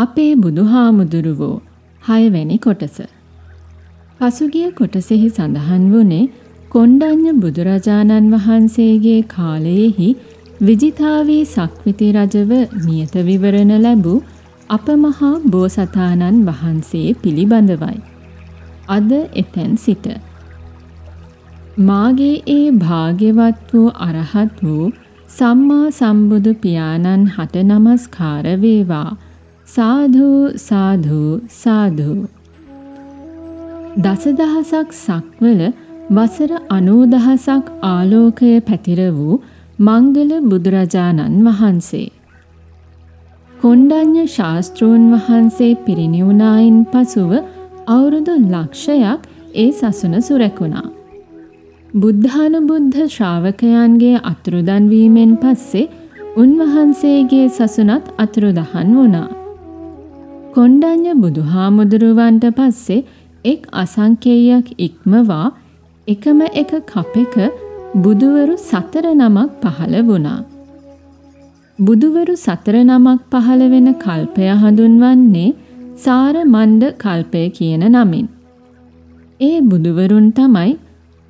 අපේ බුදුහාමුදුරුවෝ හයවැනි කොටස. පසුගිය කොටසෙහි සඳහන් වුණේ කොණ්ඩඤ්ඤ බුදුරජාණන් වහන්සේගේ කාලයෙහි විජිතාවී සක්විති රජව නියත විවරණ ලැබූ අපමහා බෝසතාණන් වහන්සේ පිළිබඳවයි. අද එතැන් සිට මාගේ ඒ භාග්‍යවත් වූ අරහත් වූ සම්මා සම්බුදු පියාණන් හට නමස්කාර වේවා සාධු සාධු සාධු දසදහසක් සක්වල වසර 90000ක් ආලෝකය පැතිර වූ මංගල බුදුරජාණන් වහන්සේ කොණ්ඩඤ්ඤ ශාස්ත්‍රූන් වහන්සේ පිරිනිවුණායින් පසුව අවුරුදු ලක්ෂයක් ඒ සසුන සුරැකුණා. බුද්ධානුබුද්ධ ශ්‍රාවකයන්ගේ අතුරුදන් වීමෙන් පස්සේ උන්වහන්සේගේ සසුනත් අතුරුදහන් වුණා. කොණ්ඩඤ්ඤ බුදුහාමුදුරුවන්ට පස්සේ එක් අසංකේයයක් ඉක්මවා එකම එක කපෙක බුදුවරු සතර නමක් පහළ වුණා. බුදුවරු සතර නමක් පහළ වෙන කල්පය හඳුන්වන්නේ සාරමණ්ඩ කල්පය කියන නමින්. ඒ බුදුවරුන් තමයි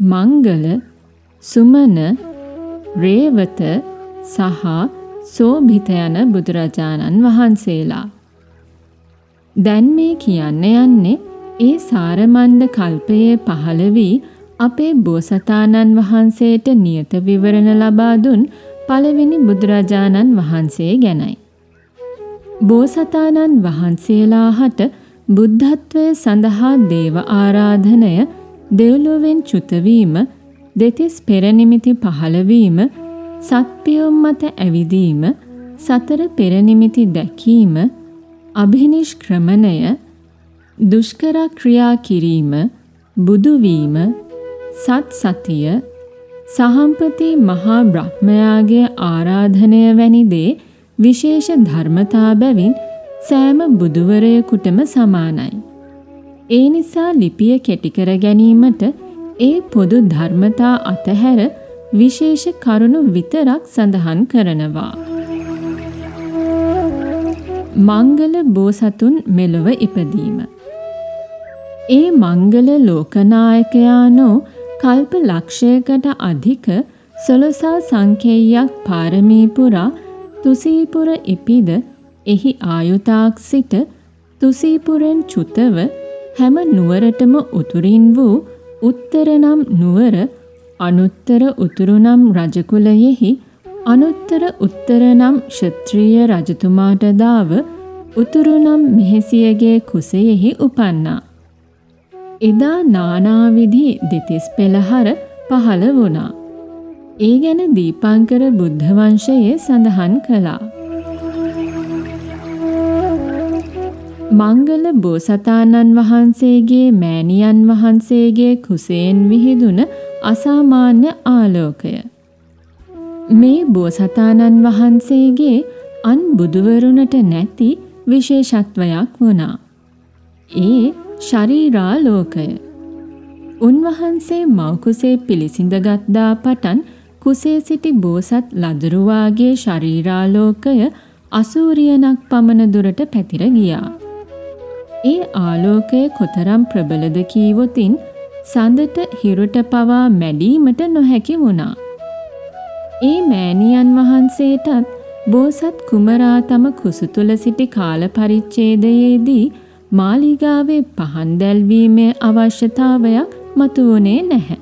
මංගල, සුමන, රේවත සහ සෝභිත යන බුදුරජාණන් වහන්සේලා. දැන් මේ කියන්න යන්නේ ඒ සාරමණ්ඩ කල්පයේ පහළ වී අපේ බෝසතාණන් වහන්සේට නියත විවරණ ලබා දුන් පළවෙනි බුදුරජාණන් වහන්සේ ගැනයි. බෝසතාණන් වහන්සේලා හට බුද්ධත්වය සඳහා දේව ආරාධනය දෙව්ලොවෙන් චුතවීම දෙතිස් පෙරනිමිති පහළවීම සත්පියොම් මත ඇවිදීම සතර පෙරනිමිති දැකීම අභිනිෂ්ක්‍රමණය දුෂ්කර ක්‍රියා කිරීම බුදුවීම සත් සතිය සහම්පති මහා බ්‍රහ්මයාගේ ආරාධනය වැනි දේ විශේෂ ධර්මතා බැවින් සෑම බුදුවරයෙකුටම සමානයි. ඒ නිසා ලිපිය කෙටි කර ගැනීමට ඒ පොදු ධර්මතා අතහැර විශේෂ කරුණු විතරක් සඳහන් කරනවා. මංගල බෝසතුන් මෙලොව ඉපදීම. ඒ මංගල ලෝකනායකයානෝ කල්ප ලක්ෂයකට අධික සොළොසා සංකේයයක් පාරමී පුරා තුසීපුර ඉපිද එහි ආයුතාක් සිට තුසීපුරෙන් චුතව හැම නුවරටම උතුරින් වූ උත්තර නම් නුවර අනුත්තර උතුරු නම් රජකුලයෙහි අනුත්තර උත්තර නම් ක්ෂත්‍රීය රජතුමාට දාව උතුරු නම් මෙහෙසියගේ කුසයෙහි උපන්නා. එදා නානාවිධි දෙතිස් පෙළහර පහළ වුණා. ඒ ගැන දීපංකර බුද්ධ වංශයේ සඳහන් කළා. මංගල බෝසතාණන් වහන්සේගේ මෑණියන් වහන්සේගේ කුසයෙන් විහිදුන අසාමාන්‍ය ආලෝකය. මේ බෝසතාණන් වහන්සේගේ අන් බුදුවරුණට නැති විශේෂත්වයක් වුණා. ඒ ශරීරාලෝකය. උන්වහන්සේ මවකුසේ පිළිසිඳගත්දා පටන් කුසේ සිටි බෝසත් ලදරුවාගේ ශරීරාලෝකය අසූරියනක් පමණ දුරට පැතිර ගියා. ඒ ආලෝකය කොතරම් ප්‍රබලද කීවොතින් සඳට හිරුට පවා මැඩීමට නොහැකි වුණා. ඒ මෑණියන් වහන්සේටත් බෝසත් කුමරා තම කුසු තුල සිටි කාල පරිච්ඡේදයේදී මාලිගාවේ පහන් දැල්වීමේ අවශ්‍යතාවයක් මතුවුණේ නැහැ.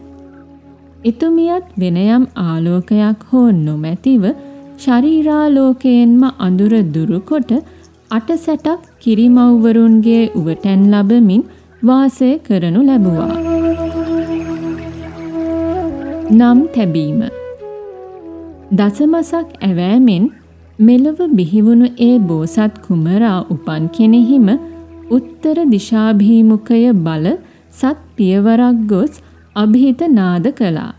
එතුමියත් වෙනයම් ආලෝකයක් හෝ නොමැතිව ශරීරාලෝකයෙන්ම අඳුර දුරුකොට අටසැටක් කිරිමව්වරුන්ගේ උවටැන් ලබමින් වාසය කරනු ලැබුවා. නම් තැබීම දසමසක් ඇවෑමෙන් මෙලොව බිහිවුණු ඒ බෝසත් කුමරා උපන් කෙනෙහිම උත්තර දිශාභීමුඛය බල සත් පියවරක් ගොස් અભිහිත නාද කළා.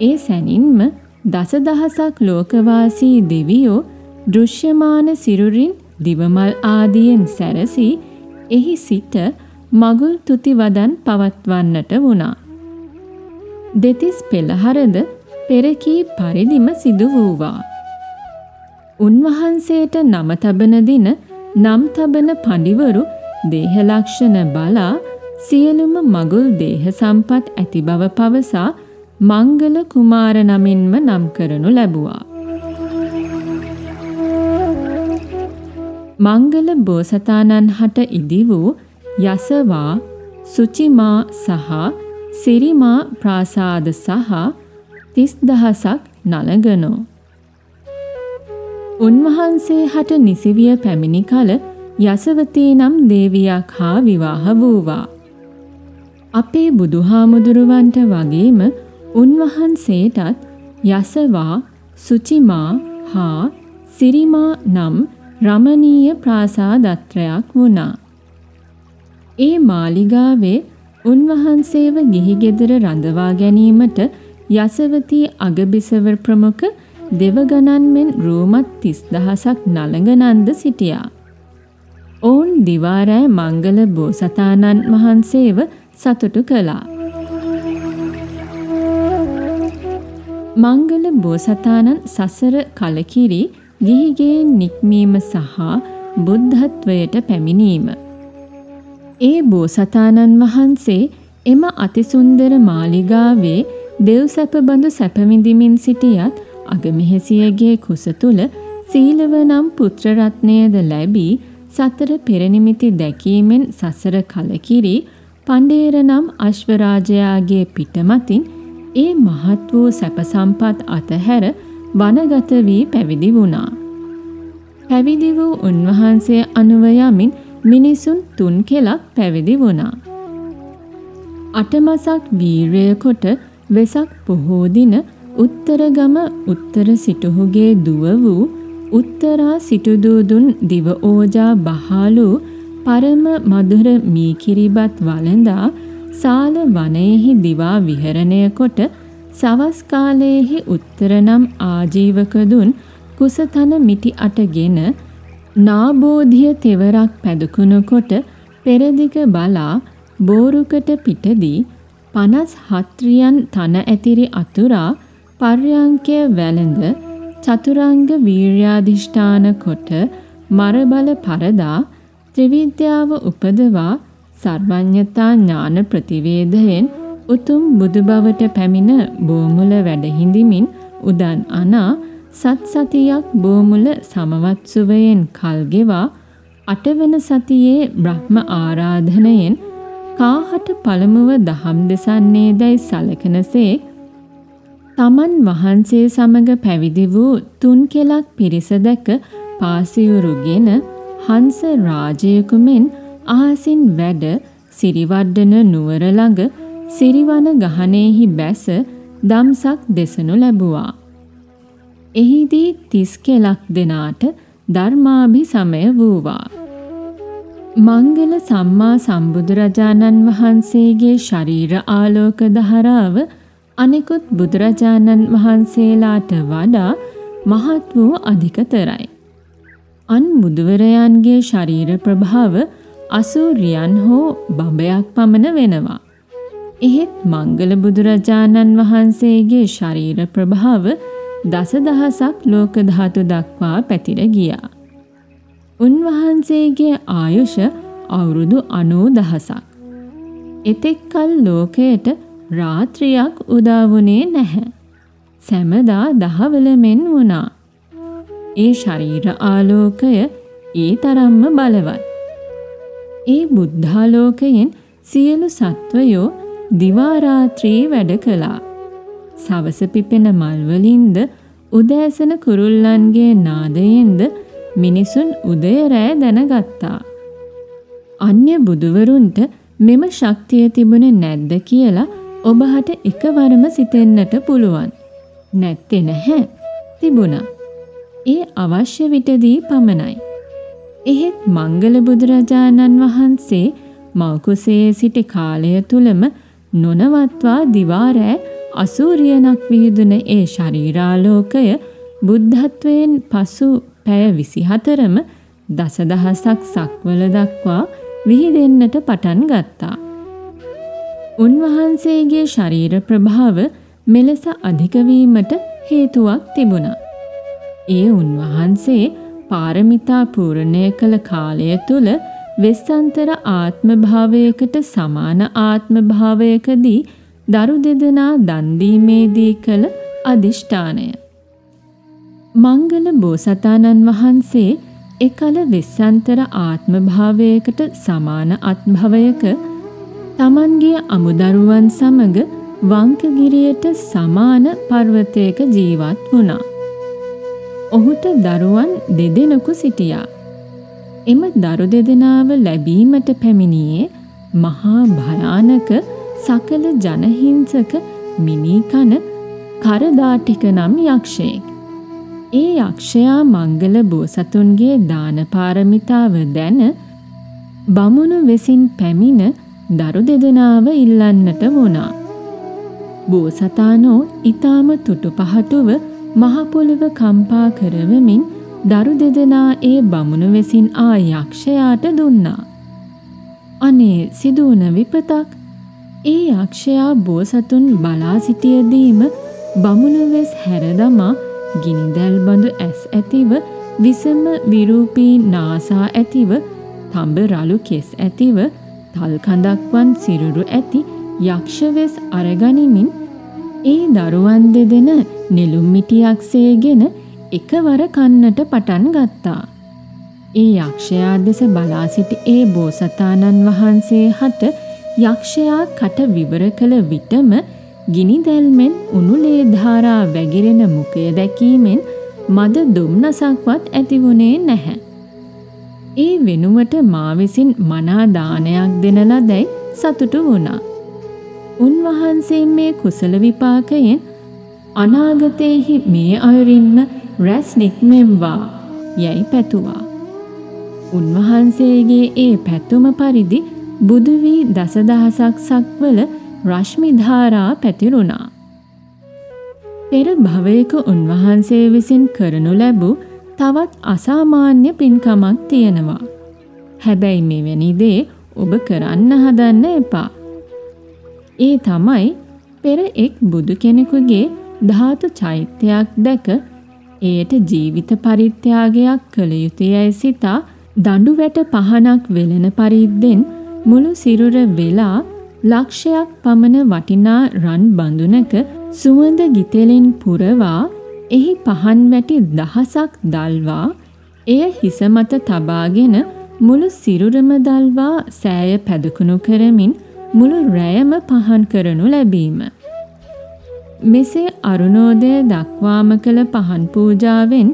ඒ සැනින්ම දසදහසක් ලෝකවාසී දෙවියෝ දෘශ්‍යමාන සිරුරින් දිවමල් ආදියෙන් සැරසී එහි සිට මගුල් තුති වදන් පවත්වන්නට වුණා. දෙතිස් පෙළහරද පෙරකී පරිදිම සිදු වූවා. උන්වහන්සේට නම තබන දින නම් තබන පඬිවරු දේහ ලක්ෂණ බලා සියලුම මගුල් දේහ සම්පත් ඇති බව පවසා මංගල කුමාර නමින්ම නම් කරනු ලැබුවා. මංගල බෝසතාණන් හට ඉදි වූ යසවා සුචිමා සහ සිරිමා ප්‍රාසාද සහ තිස් දහසක් නලගනෝ. උන්වහන්සේ හට නිසිවිය පැමිණි කල යසවතී නම් දේවියක් හා විවාහ වූවා. අපේ බුදුහාමුදුරුවන්ට වගේම උන්වහන්සේටත් යසවා සුචිමා හා සිරිමා නම් රමණීය ප්‍රාසාදත්‍රයක් වුණා. ඒ මාලිගාවේ උන්වහන්සේව ගිහි ගෙදර රඳවා ගැනීමට යසවතී අගබිසවර ප්‍රමුඛ දෙවගණන් මෙන් රූමත් තිස් දහසක් නළඟනන්ද සිටියා. ඔවුන් දිවාරෑ මංගල බෝසතාණන් වහන්සේව සතුටු කළා. මංගල බෝසතාණන් සසර කලකිරි ගිහිගේ නික්මීම සහ බුද්ධත්වයට පැමිණීම. ඒ බෝසතාණන් වහන්සේ එම අතිසුන්දර මාලිගාවේ දෙව් සැප බඳු සැපවිඳිමින් සිටියත් අගමෙහෙසියගේ කුස තුල සීලව නම් පුත්‍රරත්නයද ලැබී සතර පෙරනිමිති දැකීමෙන් සසර කලකිරි පණ්ඩේර නම් අශ්වරාජයාගේ පිටමතින් ඒ මහත් වූ සැප සම්පත් අතහැර වනගත වී පැවිදි වුණා. පැවිදි වූ උන්වහන්සේ අනුව යමින් මිනිසුන් තුන් කෙලක් පැවිදි වුණා. අටමසක් වීරය කොට වෙසක් පොහෝ දින උත්තරගම උත්තර සිටුහුගේ දුව වූ උත්තරා සිටුදූදුන් දිව ඕජා බහාලු පරම මధుර මීකිරිබත් වළඳා සාල වනයෙහි දිවා විහරණය කොට සවස් කාලයේහි උත්තර නම් ආජීවක දුන් කුසතන මිටි අටගෙන නාබෝධිය තෙවරක් පැදුකුණු කොට පෙරදිග බලා බෝරුකට පිටදී පනස් හත්රියන් තන ඇතිරි අතුරා පර්යංකය වැළඳ චතුරංග වීර්යාධිෂ්ඨාන කොට මරබල පරදා ත්‍රිවිද්‍යාව උපදවා සර්වඥතා ඥාන ප්‍රතිවේදයෙන් උතුම් බුදු බවට පැමිණ බෝමුල වැඩහිඳිමින් උදන් අනා සත් සතියක් බෝමුල සමවත් සුවයෙන් කල්ගෙවා අටවන සතියේ බ්‍රහ්ම ආරාධනයෙන් කාහට පළමුව දහම් දෙසන්නේ දැයි සලකනසේක් තමන් වහන්සේ සමග පැවිදි වූ තුන් කෙලක් පිරිස දැක පාසියුරුගෙන හංස රාජයකුමෙන් අහසින් වැඩ සිරිවඩ්ඩන නුවර ළඟ සිරිවන ගහනයෙහි බැස දම්සක් දෙසනු ලැබුවා. එහිදී තිස් කෙලක් දෙනාට ධර්මාභි සමය වූවා. මංගල සම්මා සම්බුදුරජාණන් වහන්සේගේ ශරීර ආලෝක දහරාව අනෙකුත් බුදුරජාණන් වහන්සේලාට වඩා මහත් වූ අධිකතරයි. අන් බුදුවරයන්ගේ ශරීර ප්‍රභාව අසූරියන් හෝ බඹයක් පමණ වෙනවා. එහෙත් මංගල බුදුරජාණන් වහන්සේගේ ශරීර ප්‍රභාව දසදහසක් ලෝක ධාතු දක්වා පැතිර ගියා. උන්වහන්සේගේ ආයුෂ අවුරුදු 90 එතෙක් කල ලෝකයට රාත්‍රියක් උදා වුණේ නැහැ. සැමදා දහවල මෙන් වුණා. ඒ ශරීර ආලෝකය ඒ තරම්ම බලවත්. ඒ බුද්ධාලෝකයෙන් සියලු සත්වයෝ දිවාරාත්‍රී වැඩ කළා. සවස පිපෙන මල්වලින්ද උදෑසන කුරුල්ලන්ගේ නාදයෙන්ද මිනිසුන් උදය රෑ දැනගත්තා. අන්‍ය බුදුවරුන්ට මෙම ශක්තිය තිබුණේ නැද්ද කියලා ඔබහට එකවරම සිතෙන්නට පුළුවන්. නැත්තේ නැහැ. තිබුණා. ඒ අවශ්‍ය විටදී පමණයි. එහෙත් මංගල බුදුරජාණන් වහන්සේ මෞකුසේ සිටි කාලය තුලම නොනවත්වා දිවාරෑ අසූරියනක් විහිදුන ඒ ශරීරාලෝකය බුද්ධත්වයෙන් පසු පැය විසිහතරම දසදහසක් සක්වල දක්වා විහිදෙන්නට පටන් ගත්තා. උන්වහන්සේගේ ශරීර ප්‍රභාව මෙලෙස අධිකවීමට හේතුවක් තිබුණා. ඒ උන්වහන්සේ පාරමිතා පූර්ණය කළ කාලය තුල වෙස්සන්තර ආත්ම භාවයකට සමාන ආත්ම භාවයකදී දරු දෙදෙනා දන් දීමේදී කළ අදිෂ්ඨානය. මංගල බෝසතාණන් වහන්සේ එකල වෙස්සන්තර ආත්ම භාවයකට සමාන අත්භවයක තමන්ගේ අමුදරුවන් සමග වංකගිරියට සමාන පර්වතයක ජීවත් වුණා. ඔහුට දරුවන් දෙදෙනෙකු සිටියා. එම දරු දෙදෙනාව ලැබීමට පැමිණියේ මහා භයානක සකල ජනහිංසක මිනීකන කරදාටික නම් යක්ෂයෙක්. ඒ යක්ෂයා මංගල බෝසතුන්ගේ දාන පාරමිතාව දැන බමුණු වෙසින් පැමිණ දරු දෙදෙනාව ඉල්ලන්නට වුණා. බෝසතාණෝ ඊටාම තුටු පහටුව මහ පොළව කම්පා කරවමින් දරු දෙදෙනා ඒ බමුණු වෙසින් ආ යක්ෂයාට දුන්නා. අනේ සිදුවන විපතක් ඒ යක්ෂයා බෝසතුන් බලා සිටියදීම බමුණු වෙස් හැරදමා ගිනිදැල් බඳු ඇස් ඇතිව විසම විරූපී නාසා ඇතිව තඹ රළු කෙස් ඇතිව තල් කඳක්වන් සිරුරු ඇති යක්ෂවෙස් අරගනිමින් ඒ දරුවන් දෙදෙන නෙළුම් මිටියක් සේගෙන එකවර කන්නට පටන් ගත්තා. ඒ යක්ෂයා දෙස බලා සිටි ඒ බෝසතාණන් වහන්සේ හට යක්ෂයා කට විවර කළ විටම ගිනි දැල්මෙන් උණුලේ ධාරා වැగిරෙන මුඛය දැකීමෙන් මද දුම්නසක්වත් ඇතිවුණේ නැහැ. ඒ වෙනුවට මා විසින් මනා දානයක් දෙන ලදැයි සතුටු වුණා. උන්වහන්සේ මේ කුසල විපාකයෙන් අනාගතයේහි මේ අයුරින්ම රැස් නික්මෙම්වා යැයි පැතුවා. උන්වහන්සේගේ ඒ පැතුම පරිදි බුදු වී දසදහසක් සක්වල රශ්මි ධාරා පැතිරුණා. පෙර භවයක උන්වහන්සේ විසින් කරනු ලැබූ තවත් අසාමාන්‍ය පින්කමක් තියෙනවා. හැබැයි මෙවැනි දේ ඔබ කරන්න හදන්න එපා. ඒ තමයි පෙර එක් බුදු කෙනෙකුගේ ධාතු චෛත්‍යයක් දැක එයට ජීවිත පරිත්‍යාගයක් කළ යුතුයයි සිතා දඬු වැට පහනක් වෙලෙන පරිද්දෙන් මුළු සිරුර වෙලා ලක්ෂයක් පමණ වටිනා රන් බඳුනක සුවඳ ගිතෙලින් පුරවා එහි පහන් වැටි දහසක් දල්වා එය හිස මත තබාගෙන මුළු සිරුරම දල්වා සෑය පැදකුණු කරමින් මුළු රැයම පහන් කරනු ලැබීම. මෙසේ අරුණෝදය දක්වාම කළ පහන් පූජාවෙන්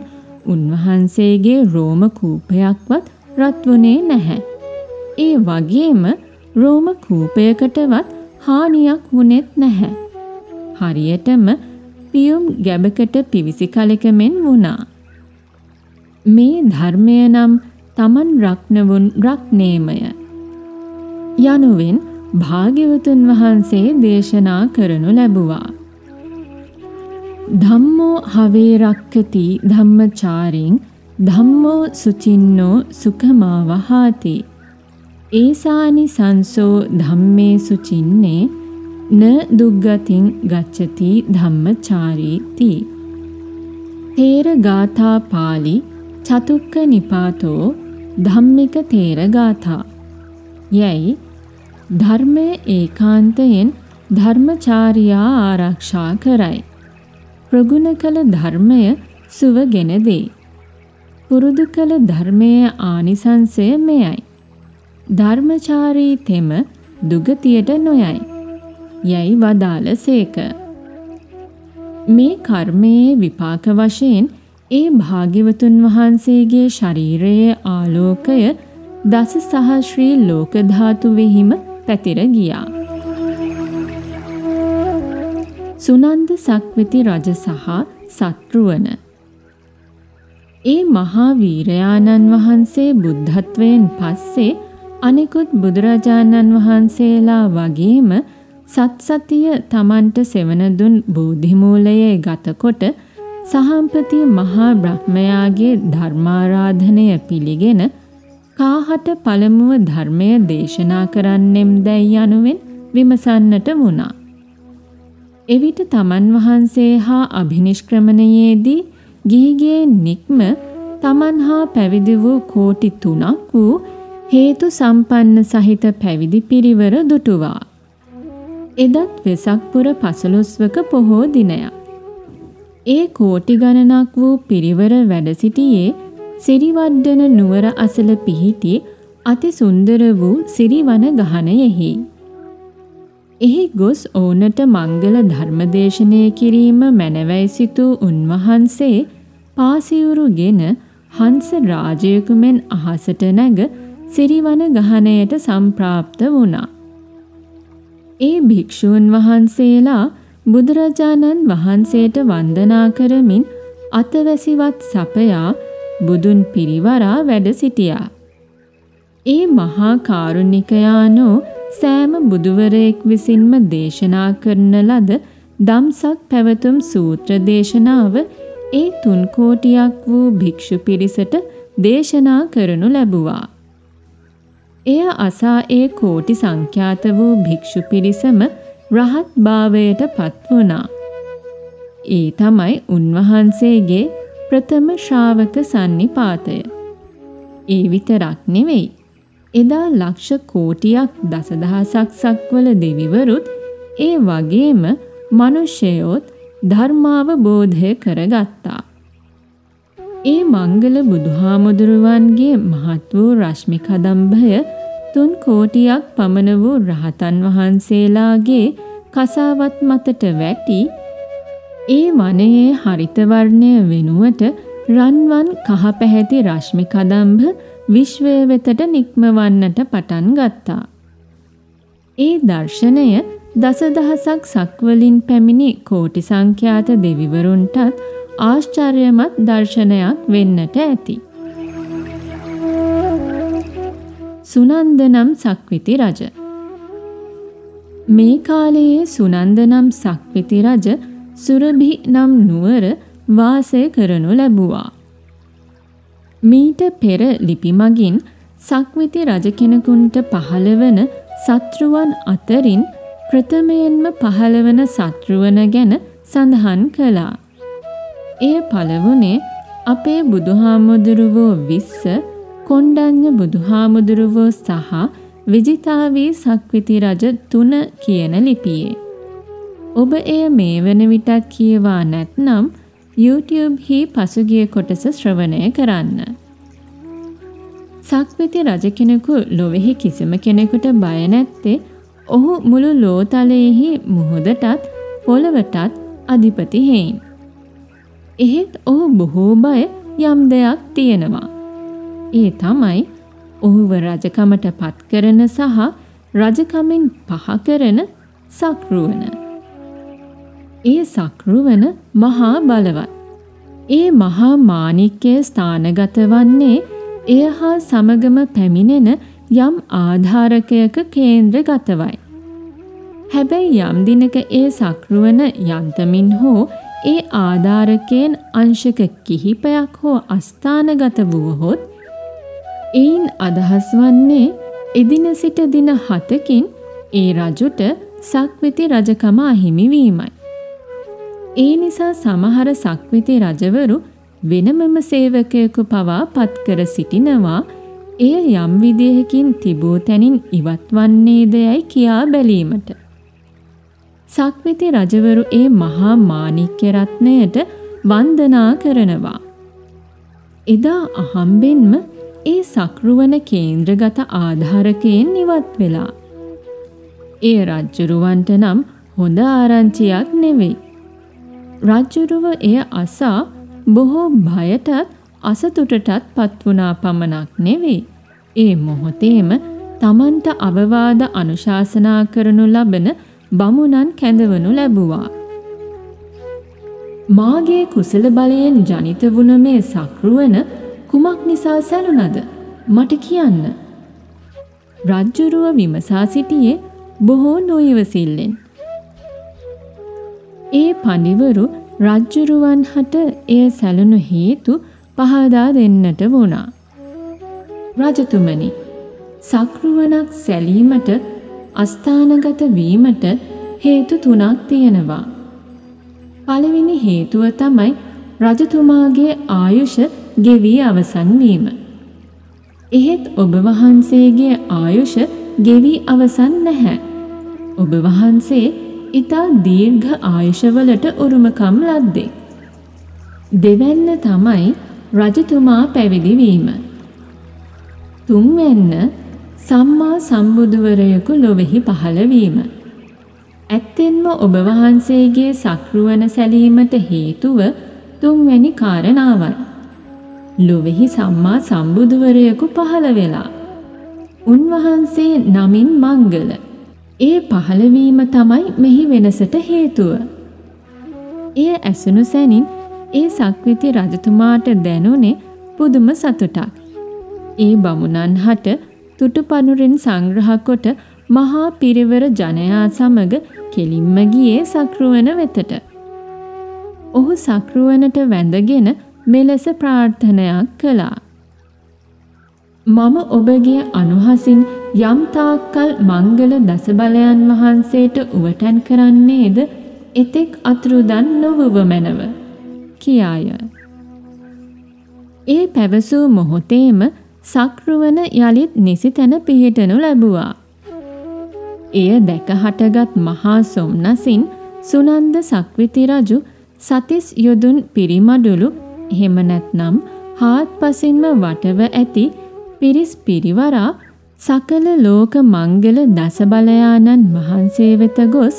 උන්වහන්සේගේ රෝම කූපයක්වත් රත් වුණේ නැහැ. ඒ වගේම රෝම කූපයකටවත් හානියක් වුණෙත් නැහැ. හරියටම පියුම් ගැබකට පිවිසි කලකමෙන් වුණා. මේ ධර්මය නම් තමන් රක්නවුන් රක්නේමය. යනුවෙන් භාග්‍යවතුන් වහන්සේ දේශනා කරනු ලැබුවා. ධම්මෝ හවේ රක්කති ධම්මචාරින් ධම්මෝ සුචින්නෝ සුඛමා වහාති. ඒසානි සංසෝ ධම්මේසු චින්නේ න දුග්ගතින් ගච්ඡති ධම්මචාරීති. තේර ගාථා පාලි චතුක්ක නිපාතෝ ධම්මික තේර ගාථා. යැයි ධර්මය ඒකාන්තයෙන් ධර්මචාරියා ආරක්ෂා කරයි. ප්‍රගුණ කළ ධර්මය සුවගෙන දෙයි. පුරුදු කළ ධර්මයේ ආනිසංසය මෙයයි. ධර්මචාරී තෙම දුගතියට නොයයි. යැයි වදාළ සේක. මේ කර්මයේ විපාක වශයෙන් ඒ භාග්‍යවතුන් වහන්සේගේ ශරීරයේ ආලෝකය දස සහශ්‍රී ලෝකධාතුවෙහිම පැතිර ගියා. සුනන්ද සක්විති රජ සහ සත්රුවන ඒ මහා වීරයාණන් වහන්සේ බුද්ධත්වයෙන් පස්සේ අනෙකුත් බුදුරජාණන් වහන්සේලා වගේම සත්සතිය තමන්ට සෙවන දුන් බෝධිමූලයේ ගතකොට සහම්පති මහා බ්‍රහ්මයාගේ ධර්මාරාධනය පිළිගෙන කාහට පළමුව ධර්මය දේශනා කරන්නෙම් දැයි යනුවෙන් විමසන්නට වුණා. එවිට තමන් වහන්සේ හා අභිනිෂ්ක්‍රමණයේදී ගිහිගේ නික්ම තමන් හා පැවිදි වූ කෝටි තුනක් වූ හේතු සම්පන්න සහිත පැවිදි පිරිවර දුටුවා. එදත් වෙසක් පුර පසළොස්වක පොහෝ දිනයක්. ඒ කෝටි ගණනක් වූ පිරිවර වැඩ සිටියේ සිරිවඩ්ඩන නුවර අසල පිහිටි අති සුන්දර වූ සිරිවන ගහනයෙහි. එහි ගොස් ඕනට මංගල ධර්මදේශනය කිරීම මැනවැයි සිතූ උන්වහන්සේ පාසිවුරුගෙන හංස රාජයකුමෙන් අහසට නැග සිරිවන ගහනයට සම්ප්‍රාප්ත වුණා. ඒ භික්ෂූන් වහන්සේලා බුදුරජාණන් වහන්සේට වන්දනා කරමින් අතවැසිවත් සපයා බුදුන් පිරිවරා වැඩ සිටියා. ඒ මහා කාරුණිකයානෝ සෑම බුදුවරයෙක් විසින්ම දේශනා කරන ලද දම්සක් පැවතුම් සූත්‍ර දේශනාව ඒ තුන් කෝටියක් වූ භික්ෂු පිරිසට දේශනා කරනු ලැබුවා. එය අසා ඒ කෝටි සංඛ්‍යාත වූ භික්ෂු පිරිසම රහත් භාවයට පත් වුණා. ඒ තමයි උන්වහන්සේගේ ප්‍රථම ශ්‍රාවක සන්නිපාතය. ඒ විතරක් නෙවෙයි. එදා ලක්ෂ කෝටියක් දසදහසක් සක්වල දෙවිවරුත් ඒ වගේම මිනිසයොත් ධර්මාවබෝධය කරගත්තා. ඒ මංගල බුදුහාමුදුරුවන්ගේ මහත් වූ රශ්මි කදම්භය තුන් කෝටියක් පමණ වූ රහතන් වහන්සේලාගේ කසාවත් මතට වැටි ඒ වනයේ හරිත වර්ණය වෙනුවට රන්වන් කහ පැහැති රශ්මි කදම්භ විශ්වය වෙතට නික්මවන්නට පටන් ගත්තා. ඒ දර්ශනය දසදහසක් සක්වලින් පැමිණි කෝටි සංඛ්‍යාත දෙවිවරුන්ටත් ආශ්චර්යමත් දර්ශනයක් වෙන්නට ඇති. සුනන්ද නම් සක්විති රජ මේ කාලයේ සුනන්ද නම් සක්විති රජ සුරභි නම් නුවර වාසය කරනු ලැබුවා. මීට පෙර ලිපි මගින් සක්විති රජ කෙනෙකුන්ට පහළවන සත්‍රුවන් අතරින් ප්‍රථමයෙන්ම පහළවන සත්‍රුවන ගැන සඳහන් කළා. එය පළවුණේ අපේ බුදුහාමුදුරුවෝ විස්ස කොණ්ඩඤ්ඤ බුදුහාමුදුරුවෝ සහ විජිතාවී සක්විති රජ තුන කියන ලිපියේ. ඔබ එය මේ වන විටත් කියවා නැත්නම් YouTube හි පසුගිය කොටස ශ්‍රවණය කරන්න. සක්විති රජ කෙනෙකු ලොවෙහි කිසිම කෙනෙකුට බය නැත්තේ ඔහු මුළු ලෝතලයෙහි මුහුදටත් පොළවටත් අධිපති හේයින්. එහෙත් ඔහු බොහෝ බය යම් දෙයක් තියෙනවා. ඒ තමයි ඔහුව රජකමට පත් කරන සහ රජකමින් පහ කරන සක්රුවන. ඒ සක්රුවන මහා බලවත්. ඒ මහා මාණික්කය ස්ථානගත වන්නේ එය හා සමගම පැමිණෙන යම් ආධාරකයක කේන්ද්‍රගතවයි. හැබැයි යම් දිනක ඒ සක්රුවන යන්තමින් හෝ ඒ ආධාරකයෙන් අංශක කිහිපයක් හෝ අස්ථානගත වුවහොත් එයින් අදහස් වන්නේ එදින සිට දින හතකින් ඒ රජුට සක්විති රජකම අහිමිවීමයි. ඒ නිසා සමහර සක්විති රජවරු වෙනමම සේවකයෙකු පවා පත්කර සිටිනවා එය යම් විදිහකින් තිබූ තැනින් ඉවත් වන්නේදයයි කියා බැලීමට. සක්විති රජවරු ඒ මහා මාණික්‍ය රත්නයට වන්දනා කරනවා. එදා අහම්බෙන්ම ඒ සක්රුවන කේන්ද්‍රගත ආධාරකයෙන් ඉවත් වෙලා. ඒ රජ්ජුරුවන්ට නම් හොඳ ආරංචියක් නෙවෙයි. රජ්ජුරුව එය අසා බොහෝ භයටත් අසතුටටත් පත් වුණා පමණක් නෙවෙයි. ඒ මොහොතේම තමන්ට අවවාද අනුශාසනා කරනු ලබන බමුණන් කැඳවනු ලැබුවා. මාගේ කුසල බලයෙන් ජනිත වුණ මේ සක්රුවන කුමක් නිසා සැලුනද මට කියන්න. රජ්ජුරුව විමසා සිටියේ බොහෝ නොයිවසිල්ලෙන්. ඒ පඬිවරු රජ්ජුරුවන් හට එය සැලුණු හේතු පහදා දෙන්නට වුණා. රජතුමනි සක්රුවනක් සැලීමට අස්ථානගත වීමට හේතු තුනක් තියෙනවා. පළවෙනි හේතුව තමයි රජතුමාගේ ආයුෂ ගෙවී අවසන් වීම. එහෙත් ඔබ වහන්සේගේ ආයුෂ ගෙවී අවසන් නැහැ. ඔබ වහන්සේ ඊතා දීර්ඝ ආයුෂවලට උරුමකම් ලද්දේ. දෙවැන්න තමයි රජතුමා පැවිදි වීම. තුන්වැන්න සම්මා සම්බුදුවරයෙකු ලොවෙහි පහළ වීම. ඇත්තෙන්ම ඔබ වහන්සේගේ සක්රුවන සැලීමට හේතුව තුන්වැනි කාරණාවයි. ලොවෙහි සම්මා සම්බුදුවරයෙකු පහළ වෙලා. උන්වහන්සේ නමින් මංගල. ඒ පහළවීම තමයි මෙහි වෙනසට හේතුව. එය ඇසුණු සැනින් ඒ සක්විති රජතුමාට දැනුනේ පුදුම සතුටක්. ඒ බමුණන් හට තුටුපනුරෙන් සංග්‍රහ කොට මහා පිරිවර ජනයා සමග කෙලින්ම ගියේ සක්රුවන වෙතට. ඔහු සක්රුවනට වැඳගෙන මෙලෙස ප්‍රාර්ථනයක් කළා. මම ඔබගේ අනුහසින් යම් තාක්කල් මංගල දසබලයන් වහන්සේට උවටන් කරන්නේද එතෙක් අතුරුදන් නොවුව මැනව කියාය. ඒ පැවසූ මොහොතේම සක්රුවන යළිත් නිසි තැන පිහිටනු ලැබුවා. එය දැක හටගත් මහා සොම්නසින් සුනන්ද සක්විති රජු සතිස් යොදුන් පිරිමඩුළු එහෙම නැත්නම් හාත්පසින්ම වටව ඇති පිරිස් පිරිවරා සකල ලෝක මංගල දසබලයාණන් වහන්සේ වෙත ගොස්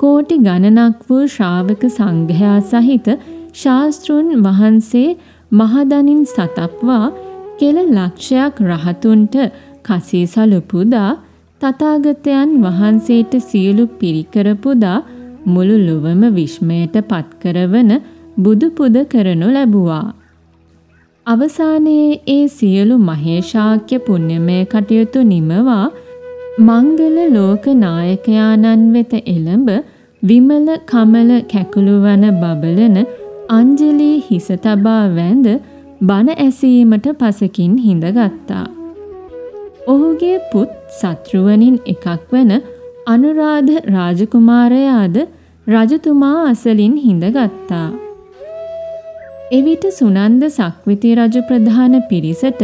කෝටි ගණනක් වූ ශ්‍රාවක සංඝයා සහිත ශාස්ත්‍රුන් වහන්සේ මහදනින් සතප්වා කෙල ලක්ෂයක් රහතුන්ට කසීසලු පුදා තථාගතයන් වහන්සේට සියලු පිරිකර පුදා මුළු ලොවම විශ්මයට පත්කරවන බුදු පුද කරනු ලැබුවා. අවසානයේ ඒ සියලු මහේශාක්‍ය පුණ්‍යමය කටයුතු නිමවා මංගල ලෝක නායකයාණන් වෙත එළඹ විමල කමල කැකුළුවන බබලන අංජලි හිස තබා වැඳ බණ ඇසීමට පසකින් හිඳගත්තා. ඔහුගේ පුත් සත්‍රුවනින් එකක් වන අනුරාධ රාජකුමාරයාද රජතුමා අසලින් හිඳගත්තා. එවිට සුනන්ද සක්විති රජු ප්‍රධාන පිරිසට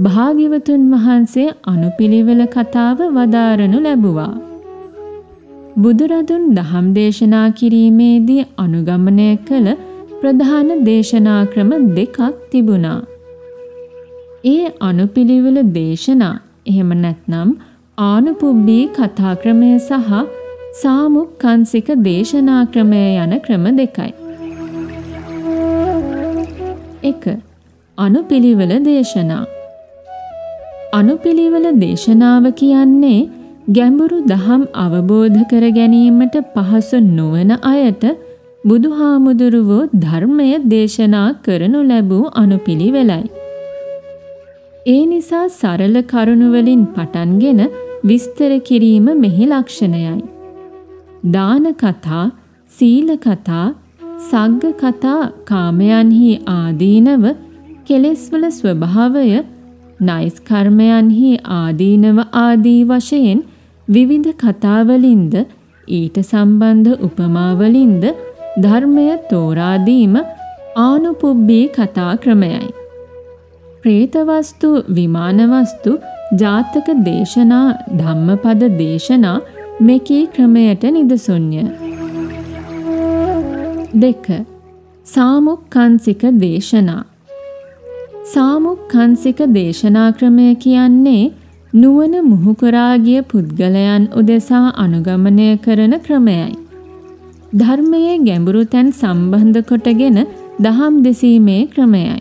භාග්‍යවතුන් වහන්සේ අනුපිළිවෙල කතාව වදාරනු ලැබුවා. බුදුරදුන් දහම් දේශනා කිරීමේදී අනුගමනය කළ ප්‍රධාන දේශනා ක්‍රම දෙකක් තිබුණා. ඒ අනුපිළිවෙල දේශනා එහෙම නැත්නම් ආනුපුබ්බී කතා ක්‍රමය සහ සාමුක්කන්සික දේශනා ක්‍රමය යන ක්‍රම දෙකයි. 1. අනුපිළිවෙල දේශනා අනුපිළිවෙල දේශනාව කියන්නේ ගැඹුරු දහම් අවබෝධ කර ගැනීමට පහසු නොවන අයට බුදුහාමුදුරුවෝ ධර්මය දේශනා කරනු ලැබූ අනුපිළිවෙලයි. ඒ නිසා සරල කරුණු වලින් පටන්ගෙන විස්තර කිරීම මෙහි ලක්ෂණයයි. දාන කතා, සීල කතා, සග්ග කතා කාමයන්හි ආදීනව, කෙලෙස්වල ස්වභාවය, නයිස් කර්මයන්හි ආදීනව ආදී වශයෙන් විවිධ කතාවලින්ද ඊට සම්බන්ධ උපමාවලින්ද ධර්මය තෝරා දීම ආනුපුබ්බී කතා ක්‍රමයයි. ප්‍රේතවස්තු විමානවස්තු ජාතක දේශනා ධම්මපද දේශනා මෙකී ක්‍රමයට නිදසුන්ය. දෙක. සාමුක්කන්සික දේශනා සාමුක්කන්සික දේශනා ක්‍රමය කියන්නේ නුවණ මුහුකරා ගිය පුද්ගලයන් උදෙසා අනුගමනය කරන ක්‍රමයයි. ධර්මයේ ගැඹුරු තැන් සම්බන්ධ කොටගෙන දහම් දෙසීමේ ක්‍රමයයි.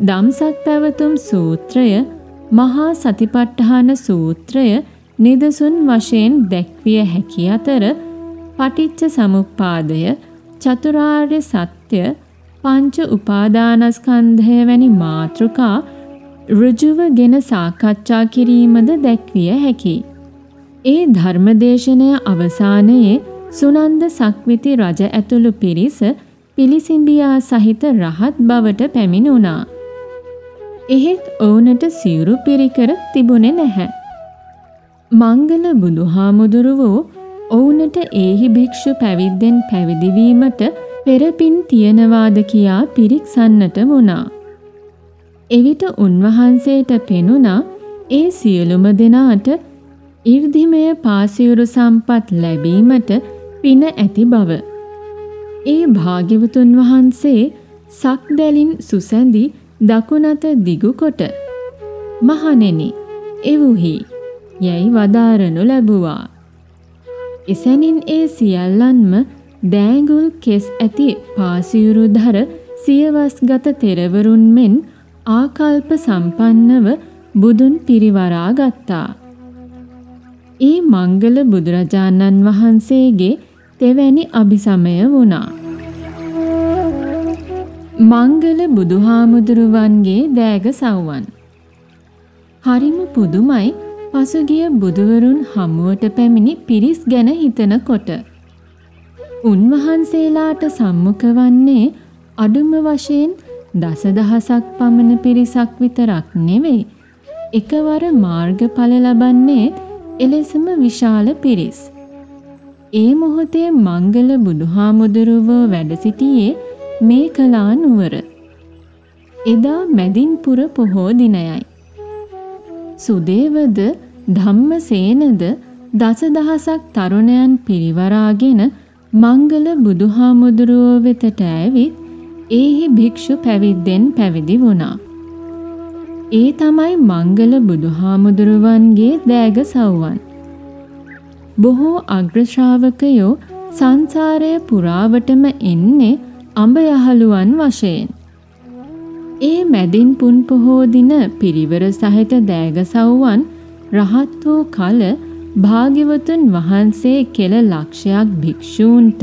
දම්සක් පැවතුම් සූත්‍රය මහා සතිපට්ඨාන සූත්‍රය නිදසුන් වශයෙන් දැක්විය හැකි අතර පටිච්ච සමුප්පාදය චතුරාර්ය සත්‍ය පංච උපාදානස්කන්ධය වැනි මාතෘකා ඍජුවගෙන සාකච්ඡා කිරීමද දැක්විය හැකියි. ඒ ධර්මදේශනය අවසානයේ සුනන්ද සක්විති රජ ඇතුළු පිරිස පිලිසිඹියා සහිත රහත් බවට පැමිණුණා. එහෙත් ඔවුනට සිවුරු පිරිකර තිබුණේ නැහැ. මංගල බුදුහාමුදුරුවෝ ඔවුනට ඒහි භික්ෂු පැවිද්දෙන් පැවිදිවීමට පෙරපින් තියනවාද කියා පිරික්සන්නට වුණා. එවිට උන්වහන්සේට පෙනුණා ඒ සියලුම දෙනාට 이르දිමය පාසියුරු සම්පත් ලැබීමට පින ඇති බව. ඒ භාග්‍යවතුන් වහන්සේ සක්දැලින් සුසැඳි දකුණත දිගු කොට මහණෙනි එවුහි යැයි වදාරනු ලැබුවා. එසැනින් ඒ සියල්ලන්ම දෑඟුල් කෙස් ඇති පාසියුරු ධර සියවස්ගත තෙරවරුන් මෙන් ආකල්ප සම්පන්නව බුදුන් පිරිවරා ගත්තා. ඒ මංගල බුදුරජාණන් වහන්සේගේ තෙවැනි අභිසමය වුණා. මංගල බුදුහාමුදුරුවන්ගේ දෑග සව්වන්. හරිම පුදුමයි පසුගිය බුදුවරුන් හමුවට පැමිණි පිරිස් ගැන හිතනකොට. උන්වහන්සේලාට සම්මුඛ වන්නේ අඩුම වශයෙන් දසදහසක් පමණ පිරිසක් විතරක් නෙවෙයි. එකවර මාර්ගඵල ලබන්නේ එලෙසම විශාල පිරිස්. ඒ මොහොතේ මංගල බුදුහාමුදුරුවෝ වැඩ සිටියේ මේ කලා නුවර. එදා මැදින්පුර පොහෝ දිනයයි. සුදේවද ධම්මසේනද දසදහසක් තරුණයන් පිරිවරාගෙන මංගල බුදුහාමුදුරුවෝ වෙතට ඇවිත් ඒහි භික්ෂු පැවිද්දෙන් පැවිදි වුණා. ඒ තමයි මංගල බුදුහාමුදුරුවන්ගේ දෑග සව්වන්. බොහෝ අග්‍රශ්‍රාවකයෝ සංසාරය පුරාවටම එන්නේ අඹ යහළුවන් වශයෙන්. ඒ මැදින් පුන් පොහෝ දින පිරිවර සහිත දෑග සව්වන් රහත් වූ කල භාග්‍යවතුන් වහන්සේ කෙල ලක්ෂයක් භික්ෂූන්ට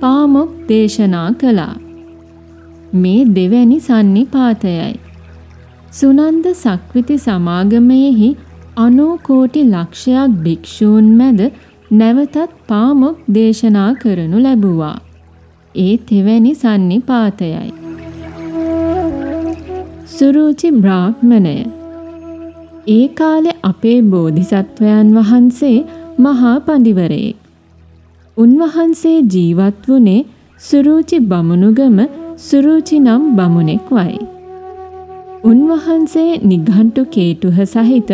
පාමොක් දේශනා කළා. මේ දෙවැනි සන්නිපාතයයි. සුනන්ද සක්විති සමාගමයෙහි අනෝකෝටි ලක්ෂයක් භික්ෂූන් මැද නැවතත් පාමොක් දේශනා කරනු ලැබුවා. ඒ තෙවැනි සන්නිපාතයයි. සුරූචි බ්‍රාහ්මණය ඒ කාලෙ අපේ බෝධිසත්වයන් වහන්සේ මහා පඬිවරයෙක්. උන්වහන්සේ ජීවත් වුණේ සුරූචි බමුණුගම සුරූචි නම් බමුණෙක් වයි. උන්වහන්සේ නිඝණ්ටු කේටුහ සහිත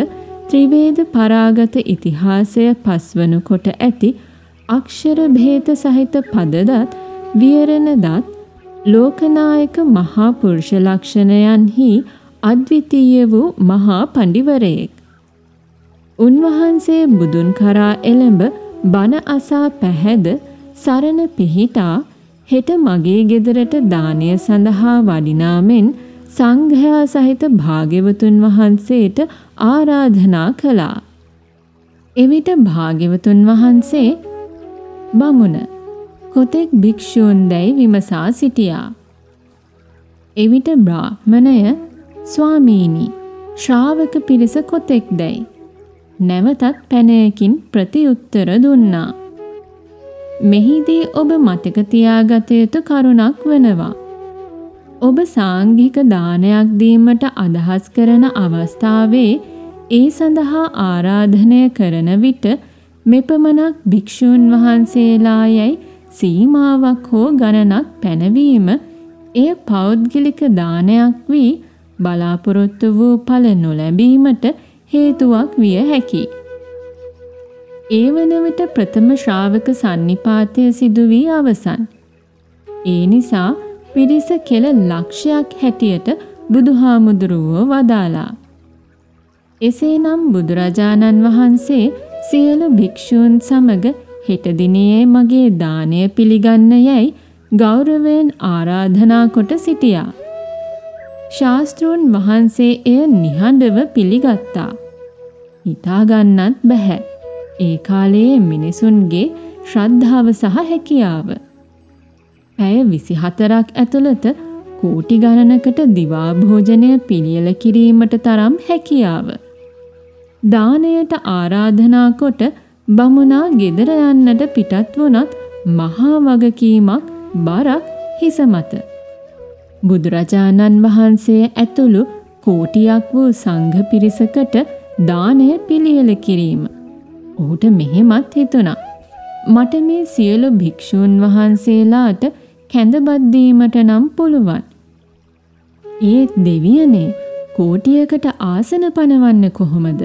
ත්‍රිවේද පරාගත ඉතිහාසය පස්වනු කොට ඇති අක්ෂර භේද සහිත පදදත් විවරණ දත් ලෝකනායක මහා පුරුෂ ලක්ෂණයන්හි අද්විතීය වූ මහා පඬිවරයෙක්. උන්වහන්සේ බුදුන් කරා එළඹ බණ අසා පැහැද සරණ පිහිටා හෙට මගේ ගෙදරට දානය සඳහා වඩිනා මෙන් සංඝයා සහිත භාග්‍යවතුන් වහන්සේට ආරාධනා කළා. එවිට භාග්‍යවතුන් වහන්සේ බමුණ කොතෙක් භික්ෂූන් දැයි විමසා සිටියා. එවිට බ්‍රාහ්මණය ස්වාමීනි ශ්‍රාවක පිරිස කොතෙක් දැයි නැවතත් පැනයකින් ප්‍රතිඋත්තර දුන්නා. මෙහිදී ඔබ මතක තියාගත යුතු කරුණක් වෙනවා. ඔබ සාංඝික දානයක් දීමට අදහස් කරන අවස්ථාවේ ඒ සඳහා ආරාධනය කරන විට මෙපමණක් භික්ෂූන් වහන්සේලා යයි සීමාවක් හෝ ගණනක් පැනවීම එය පෞද්ගලික දානයක් වී බලාපොරොත්තු වූ ඵල නොලැබීමට හේතුවක් විය හැකියි. ඒ වන විට ප්‍රථම ශ්‍රාවක සන්නිපාතය සිදු වී අවසන්. ඒ නිසා පිරිස කෙල ලක්ෂයක් හැටියට බුදුහාමුදුරුවෝ වදාලා. එසේනම් බුදුරජාණන් වහන්සේ සියලු භික්ෂූන් සමග හෙට දිනේ මගේ දානය පිළිගන්න යැයි ගෞරවයෙන් ආරාධනා කොට සිටියා. ශාස්ත්‍රූන් වහන්සේ එය නිහඬව පිළිගත්තා. හිතාගන්නත් බැහැ. ඒ කාලයේ මිනිසුන්ගේ ශ්‍රද්ධාව සහ හැකියාව. පැය 24ක් ඇතුළත කෝටි ගණනකට දිවා භෝජනය පිළියෙල කිරීමට තරම් හැකියාව. දානයට ආරාධනා කොට බමුණා ගෙදර යන්නට පිටත් වුණත් මහා වගකීමක් බරක් හිස මත. බුදුරජාණන් වහන්සේ ඇතුළු කෝටියක් වූ සංඝ පිරිසකට දානය පිළියෙල කිරීම. ඔහුට මෙහෙමත් හිතුණා. මට මේ සියලු භික්ෂූන් වහන්සේලාට කැඳබත් දීමට නම් පුළුවන්. ඒත් දෙවියනේ කෝටියකට ආසන පනවන්න කොහොමද?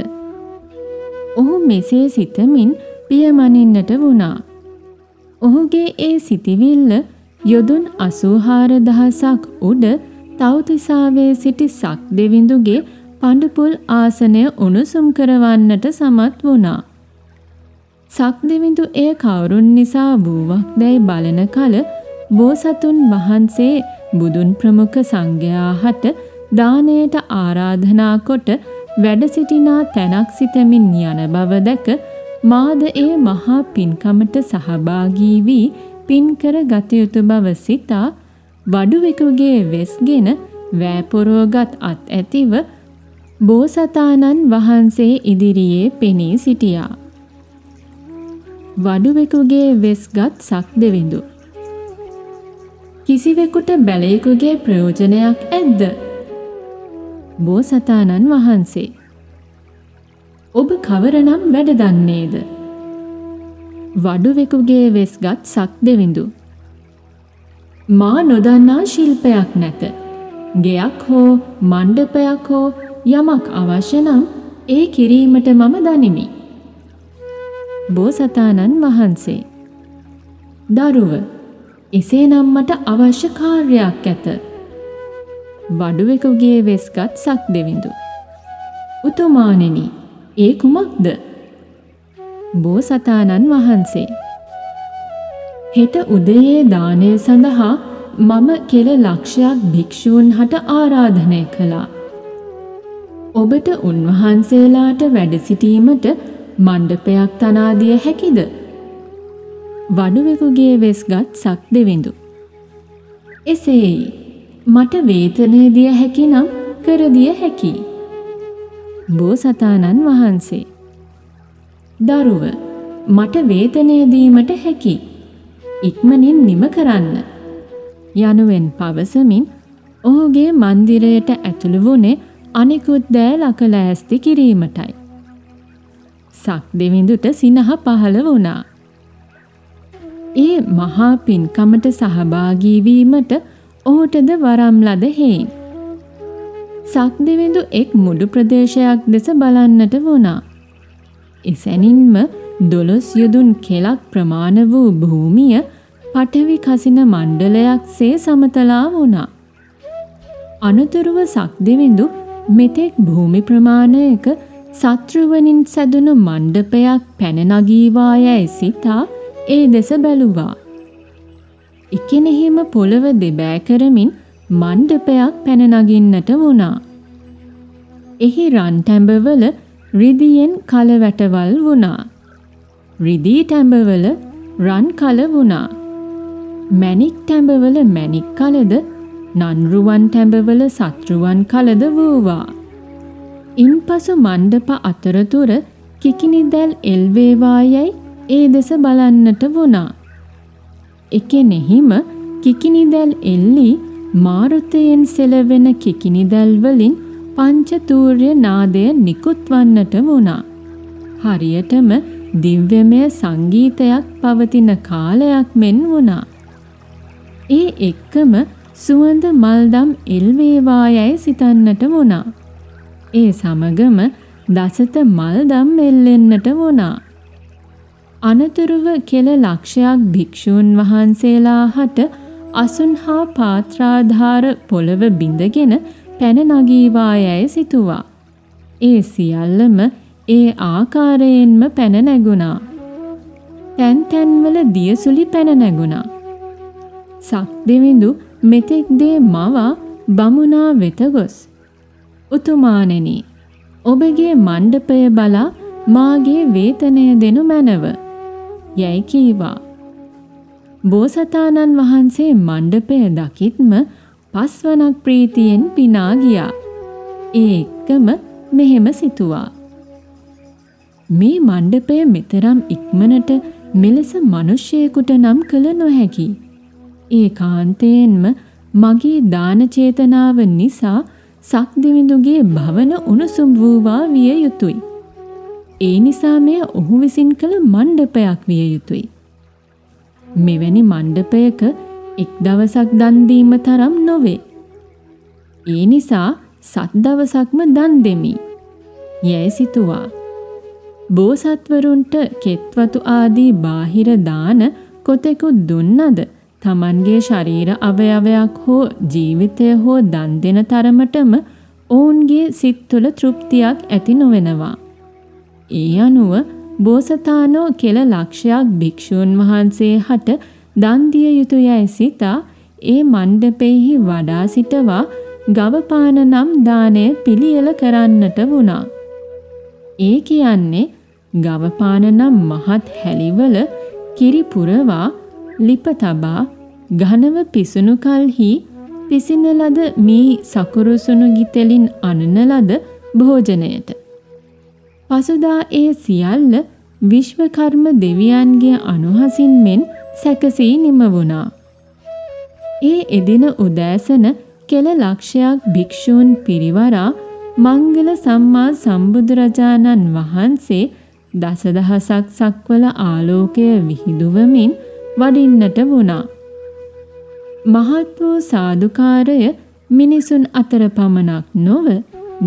ඔහු මෙසේ සිතමින් පියමනින්නට වුණා. ඔහුගේ ඒ සිටිවිල්ල යොදුන් 84000ක් උඩ තව්තිසාවේ සිටි සක් දෙවිඳුගේ පඬුපුල් ආසනය උණුසුම් කරවන්නට සමත් වුණා. සක් දෙවිඳු එය කවුරුන් නිසා වූවක් දැයි බලන කල බෝසතුන් වහන්සේ බුදුන් ප්‍රමුඛ සංඝයා හට දානයට ආරාධනා කොට වැඩ සිටිනා තැනක් සිතමින් යන බව දැක මාද ඒ මහා පින්කමට සහභාගී වී පින්කර ගත යුතු බව සිතා වඩුවෙකුගේ වෙස්ගෙන වෑපොරෝගත් අත් ඇතිව බෝසතාණන් වහන්සේ ඉදිරියේ පෙනී සිටියා. වඩුවෙකුගේ වෙස්ගත් සක් දෙවිඳු. කිසිවෙකුට බැලයෙකුගේ ප්‍රයෝජනයක් ඇද්ද? බෝසතාණන් වහන්සේ. ඔබ කවරනම් වැඩ දන්නේද? වඩුවෙකුගේ වෙස්ගත් සක් දෙවිඳු. මා නොදන්නා ශිල්පයක් නැත. ගෙයක් හෝ මණ්ඩපයක් හෝ යමක් අවශ්‍ය නම් ඒ කිරීමට මම දනිමි. බෝසතාණන් වහන්සේ දරුව එසේනම් මට අවශ්‍ය කාර්යයක් ඇත. වඩුවෙකුගේ වෙස්ගත් සක් දෙවිඳු. උතුමාණෙනි ඒ කුමක්ද? බෝසතාණන් වහන්සේ හෙට උදයේ දානය සඳහා මම කෙල ලක්ෂයක් භික්ෂූන් හට ආරාධනය කළා. ඔබට උන්වහන්සේලාට වැඩ සිටීමට මණ්ඩපයක් තනා දිය හැකිද? වඩුවෙකුගේ වෙස්ගත් සක් දෙවිඳු. එසේයි. මට වේතනය දිය හැකි නම් කර දිය හැකියි. බෝසතාණන් වහන්සේ. දරුව මට වේතනය දීමට හැකියි. ඉක්මනින් නිම කරන්න. යනුවෙන් පවසමින් ඔහුගේ මන්දිරයට ඇතුළු වුණේ අනිකුත් දෑ ලකලෑස්ති කිරීමටයි. සක් දෙවිඳුට සිනහ පහළ වුණා. ඒ මහා පින්කමට සහභාගී වීමට ඔහුටද වරම් ලද හේයින්. සක් දෙවිඳු එක් මුඩු ප්‍රදේශයක් දෙස බලන්නට වුණා. එසැනින්ම දොළොස් යොදුන් කෙලක් ප්‍රමාණ වූ භූමිය පටවි කසින මණ්ඩලයක් සේ සමතලා වුණා. අනතුරුව සක්දෙවිඳු මෙතෙක් භූමි ප්‍රමාණයක සත්‍රුවනින් සැදුණු මණ්ඩපයක් පැන නගීවා යැයි සිතා ඒ දෙස බැලුවා. එකෙනෙහිම පොළව දෙබෑ කරමින් මණ්ඩපයක් පැන නගින්නට වුණා. එහි රන් ටැඹවල රිදියෙන් කලවැටවල් වුණා. රිදී ටැඹවල රන් කල වුණා. මැණික් ටැඹවල මැණික් කලද නන්රුවන් ටැඹවල සත්රුවන් කලද වූවා. ඉන්පසු මණ්ඩප අතරතුර කිකිනිදැල් එල්වේවායැයි ඒ දෙස බලන්නට වුණා. එකෙනෙහිම කිකිනිදැල් එල්ලි මාරුතයෙන් සෙලවෙන කිකිනිදැල් වලින් පංචතූර්ය නාදය නිකුත් වන්නට වුණා. හරියටම දිව්‍යමය සංගීතයක් පවතින කාලයක් මෙන් වුණා. ඒ එක්කම සුවඳ මල්දම් එල්වේවායැයි සිතන්නට වුණා. ඒ සමගම දසත මල්දම් එල්ලෙන්නට වුණා. අනතුරුව කෙල ලක්ෂයක් භික්‍ෂූන් වහන්සේලා හට අසුන් හා පාත්‍රාධාර පොළව බිඳගෙන පැන නගීවායැයි සිතුවා. ඒ සියල්ලම ඒ ආකාරයෙන්ම පැන නැගුණා. තැන් තැන්වල දියසුලි පැන නැගුණා. සක්දෙවිඳු මෙතෙක් දේ මවා බමුණා වෙත ගොස්. උතුමාණෙනි ඔබගේ මණ්ඩපය බලා මාගේ වේතනය දෙනු මැනව. යැයි කීවා. බෝසතාණන් වහන්සේ මණ්ඩපය දකිත්ම පස්වනක් ප්‍රීතියෙන් පිනා ගියා. ඒ එක්කම මෙහෙම සිතුවා. මේ මණ්ඩපය මෙතරම් ඉක්මනට මෙලෙස මිනිසෙකුට නම් කළ නොහැකි. ඒ කාන්තයෙන්ම මගේ දාන චේතනාව නිසා සක්දිවිඳුගේ භවන උණුසුම් වූවා විය යුතුය. ඒ නිසා මෙය ඔහු විසින් කළ මණ්ඩපයක් විය යුතුය. මෙවැනි මණ්ඩපයක එක් දවසක් දන් දීම තරම් නොවේ. ඒ නිසා සත් දවසක්ම දන් දෙමි. යැයි සිතුවා. බෝසත්වරුන්ට කෙත්වතු ආදී බාහිර දාන කොතෙකුත් දුන්නද තමන්ගේ ශරීර අවයවයක් හෝ ජීවිතය හෝ දන් දෙන තරමටම ඔවුන්ගේ සිත් තුළ තෘප්තියක් ඇති නොවෙනවා. ඒ අනුව බෝසතාණෝ කෙල ලක්ෂයක් භික්ෂූන් වහන්සේ හට දන් දිය යුතුයයි සිතා ඒ මණ්ඩපෙහි වඩා සිටවා ගවපාන නම් දාණය පිළියෙල කරන්නට වුණා. ඒ කියන්නේ ගවපාන නම් මහත් හැලිවල කිරි පුරවා ලිප තබා ඝනව පිසුණු කල්හි පිසින ලද මී සකුරුසුණු ගිතෙලින් අනන ලද භෝජනයට. පසුදා ඒ සියල්ල විශ්වකර්ම දෙවියන්ගේ අනුහසින් මෙන් සැකසී නිම වුණා. ඒ එදින උදෑසන කෙල ලක්ෂයක් භික්ෂූන් පිරිවරා මංගල සම්මා සම්බුදුරජාණන් වහන්සේ දසදහසක් සක්වල ආලෝකය විහිදුවමින් වඩින්නට වුණා. මහත් වූ සාදුකාරය මිනිසුන් අතර පමණක් නොව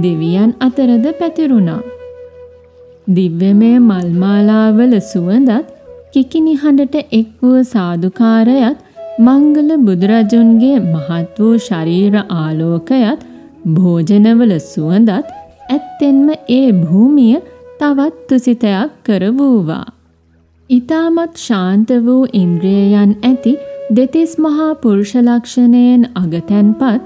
දෙවියන් අතරද පැතිරුණා. දිව්‍යමය මල්මාලාවල සුවඳත් කිකිනි හඬට එක් වූ සාදුකාරයත් මංගල බුදුරජුන්ගේ මහත් වූ ශරීර ආලෝකයත් භෝජනවල සුවඳත් ඇත්තෙන්ම ඒ භූමිය තවත් තුසිතයක් කරවූවා. ඊටමත් ශාන්ත වූ ඉන්ද්‍රියයන් ඇති දෙතිස් මහා පුරුෂ ලක්ෂණයෙන් අගතැන්පත්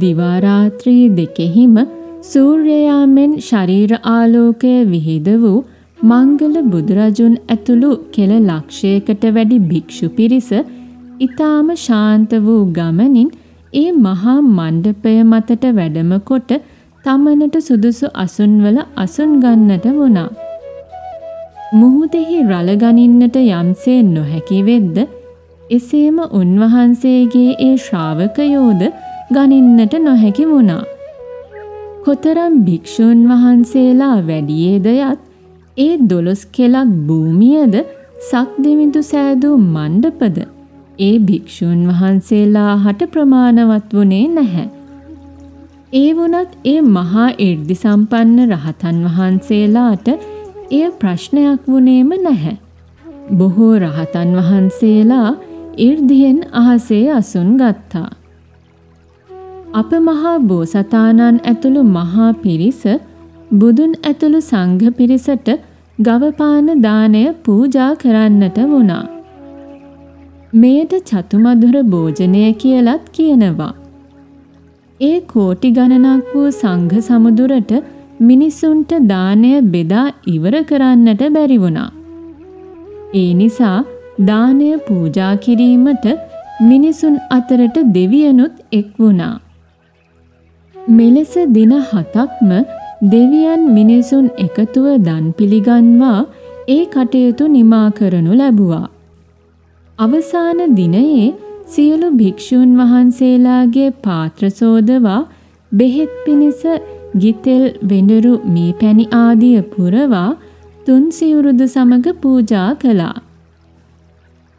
දිවා රාත්‍රී දෙකෙහිම සූර්යයාමෙන් ශරීර ආලෝකය විහිද වූ මංගල බුදුරජුන් ඇතුළු කෙල ලක්ෂයකට වැඩි භික්ෂු පිරිස ඊටාම ශාන්ත වූ ගමනින් ඒ මහා මණ්ඩපය මතට වැඩම කොට තමනට සුදුසු අසුන්වල අසුන් ගන්නට වුණා. මුහුදෙහි රළ ගනින්නට යම්සේ නොහැකි වෙද්ද එසේම උන්වහන්සේගේ ඒ ශ්‍රාවකයෝද ගනින්නට නොහැකි වුණා. කොතරම් භික්‍ෂූන් වහන්සේලා වැඩියේද යත් ඒ දොළොස් කෙලක් භූමියද සක්දෙමිදු සෑදූ මණ්ඩපද ඒ භික්‍ෂූන් වහන්සේලා හට ප්‍රමාණවත් වුණේ නැහැ. ඒ වුණත් ඒ මහා ඉර්දි සම්පන්න රහතන් වහන්සේලාට එය ප්‍රශ්නයක් වුණේම නැහැ. බොහෝ රහතන් වහන්සේලා ඉර්දියෙන් අහසේ අසුන් ගත්තා. අප මහා බෝසතාණන් ඇතුළු මහා පිරිස බුදුන් ඇතුළු සංඝ පිරිසට ගවපාන දානය පූජා කරන්නට වුණා. මෙයට චතුමදුර භෝජනය කියලත් කියනවා. ඒ කෝටි ගණනක් වූ සංඝ සමුදුරට මිනිසුන්ට දානය බෙදා ඉවර කරන්නට බැරි වුණා. ඒ නිසා දානය පූජා කිරීමට මිනිසුන් අතරට දෙවියනුත් එක් වුණා. මෙලෙස දින හතක්ම දෙවියන් මිනිසුන් එකතුව දන් පිළිගන්වා ඒ කටයුතු නිමා කරනු ලැබුවා. අවසාන දිනයේ සියලු භික්ෂූන් වහන්සේලාගේ පාත්‍ර සෝදවා බෙහෙත් පිණිස ගිතෙල් වෙඬරු මී පැණි ආදිය පුරවා තුන් සිවුරුදු සමග පූජා කළා.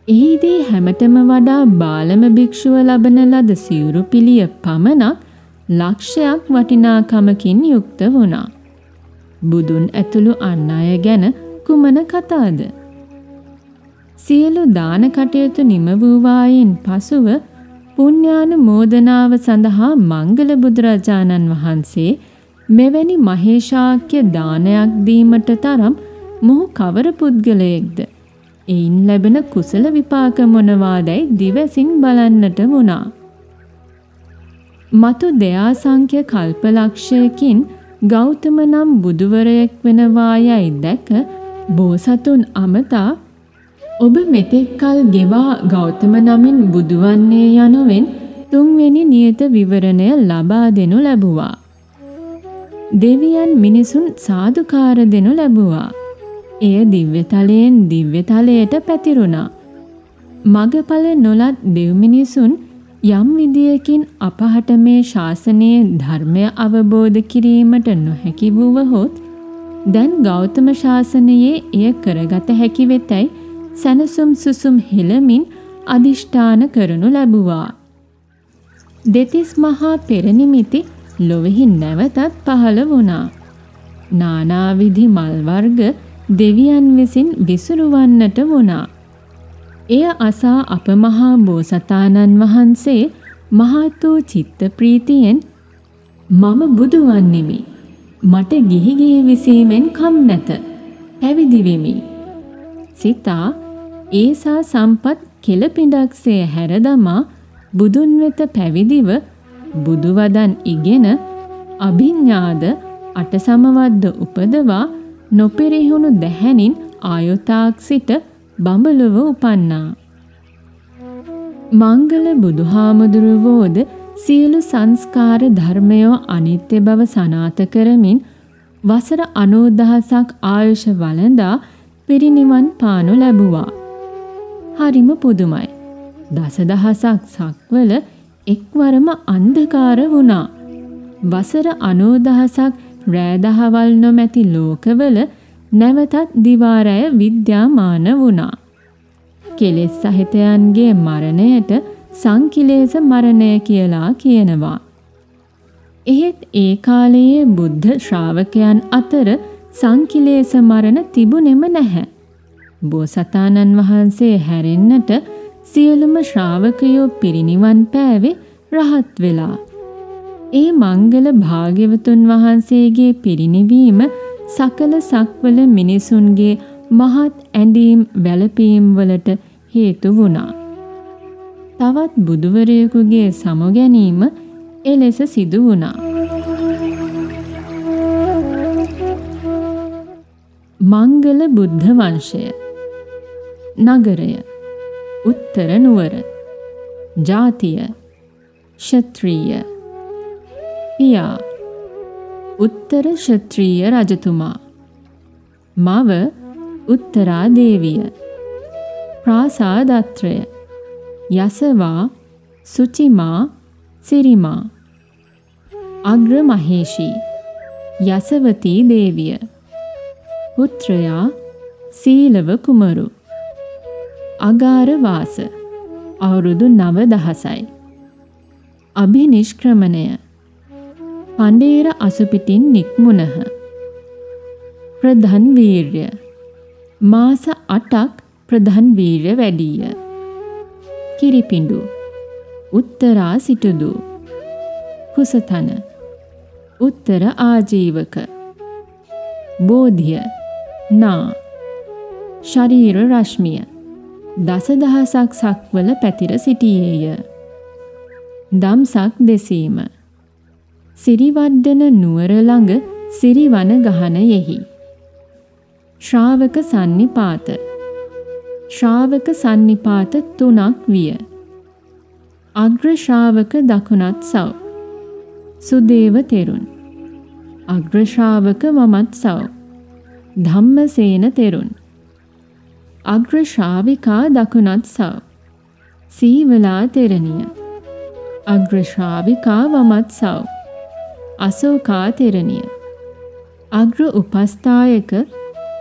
එහිදී හැමතෙම වඩා බාලම භික්ෂුව ලබන ලද සිවුරු පිළිය පමණක් ලක්ෂයක් වටිනාකමකින් යුක්ත වුණා. බුදුන් ඇතුළු අන් අය ගැන කුමන කතාද? සියලු දාන කටයුතු නිම වූවායින් පසුව පුණ්‍යානුමෝදනාව සඳහා මංගල බුදුරජාණන් වහන්සේ මෙවැනි මහේශාක්‍ය දානයක් දීමට තරම් මොහු කවර පුද්ගලයෙක්ද? එයින් ලැබෙන කුසල විපාක මොනවාදැයි දිවසින් බලන්නට වුණා. මතු දෙයාසංඛ්‍ය කල්පලක්ෂයකින් ගෞතම නම් බුදුවරයෙක් වෙනවා යයි දැක බෝසතුන් අමතා ඔබ මෙතෙක් කල් ගෙවා ගෞතම නමින් බුදුවන්නේ යනුවෙන් තුන්වෙනි නියත විවරණය ලබා දෙනු ලැබුවා. දෙවියන් මිනිසුන් සාදුකාර දෙනු ලැබුවා. එය දිව්‍යතලයෙන් දිව්‍යතලයට පැතිරුණා. මගඵල නොලත් දෙව් මිනිසුන් යම් විදියකින් අපහට මේ ශාසනයේ ධර්මය අවබෝධ කිරීමට නොහැකි වූවහොත් දැන් ගෞතම ශාසනයේ එය කරගත හැකි වෙතැයි සැනසුම් සුසුම් හෙළමින් අදිෂ්ඨාන කරනු ලැබුවා. දෙතිස් මහා පෙරනිමිති ලොවෙහි නැවතත් පහළ වුණා. නානාවිධි මල් වර්ග දෙවියන් විසින් විසුරුවන්නට වුණා. එය අසා අප මහා බෝසතාණන් වහන්සේ මහත් වූ චිත්ත ප්‍රීතියෙන් මම බුදු වන්නෙමි. මට ගිහිගේ විසීමෙන් කම් නැත. පැවිදි වෙමි. සිතා ඒසා සම්පත් කෙලපිඩක්සේ හැරදමා බුදුන් වෙත පැවිදිව බුදුවදන් ඉගෙන අභිඥාද අටසමවද්ද උපදවා නොපෙරෙහුණු දැහැනින් ආයුතාක් සිට බඹලොව උපන්නා. මංගල බුදුහාමුදුරුවෝද සියලු සංස්කාර ධර්මයෝ අනිත්‍ය බව සනාත කරමින් වසර 90000ක් ආයුෂ වළඳා පිරිනිවන් පානු ලැබුවා. හරිම පුදුමයි. දසදහසක් සක්වල එක්වරම අන්ධකාර වුණා. වසර 90000ක් රෑදහවල් නොමැති ලෝකවල නැවතත් දිවාරය විද්‍යාමාන වුණා. කෙලෙස් සහිතයන්ගේ මරණයට සංකිලේශ මරණය කියලා කියනවා. එහෙත් ඒ කාලයේ බුද්ධ ශ්‍රාවකයන් අතර සංකිලේශ මරණ තිබුණෙම නැහැ. බෝසතාණන් වහන්සේ හැරෙන්නට සියලුම ශ්‍රාවකයෝ පිරිනිවන් පෑවේ රහත් වෙලා. ඒ මංගල භාග්‍යවතුන් වහන්සේගේ පිරිනිවීම සකල සක්වල මිනිසුන්ගේ මහත් ඇඳීම් වැළපීම් වලට හේතු වුණා. තවත් බුදුවරයෙකුගේ සමුගැනීම එලෙස සිදු වුණා. මංගල බුද්ධ වංශය. නගරය. උත්තර නුවර. ජාතිය. ක්ෂත්‍රීය. පියා. උත්තර ක්ෂත්‍රීය රජතුමා. මව උත්තරා දේවිය ප්‍රාසාදත්‍රය. යසවා සුචිමා සිරිමා. අග්‍ර මහේෂී යසවතී දේවිය. පුත්‍රයා සීලව කුමරු. අගාර වාස අවුරුදු නව දහසයි. අභිනිෂ්ක්‍රමණය. පණ්ඩේර අසුපිටින් නික්මුණහ. ප්‍රධන් වීර්ය. මාස අටක් ප්‍රධන් වීර්ය වැඩීය. කිරිපිඬු. උත්තරා සිටුදු. කුසතන. උත්තර ආජීවක. බෝධිය. නා. ශරීර රශ්මිය. දසදහසක් සක්වල පැතිර සිටියේය. දම්සක් දෙසීම. සිරිවඩ්ඩන නුවර ළඟ සිරිවන ගහනයෙහි ශ්‍රාවක සන්නිපාත. ශ්‍රාවක සන්නිපාත තුනක් විය. අග්‍ර ශ්‍රාවක දකුණත් සව්. සුදේව තෙරුන්. අග්‍ර ශ්‍රාවක වමත් සව්. ධම්මසේන තෙරුන්. අග්‍ර ශ්‍රාවිකා දකුණත් සව්. සීවලා තෙරණිය. අග්‍ර ශ්‍රාවිකා වමත් සව්. අසෝකා තෙරණිය අග්‍ර උපස්ථායක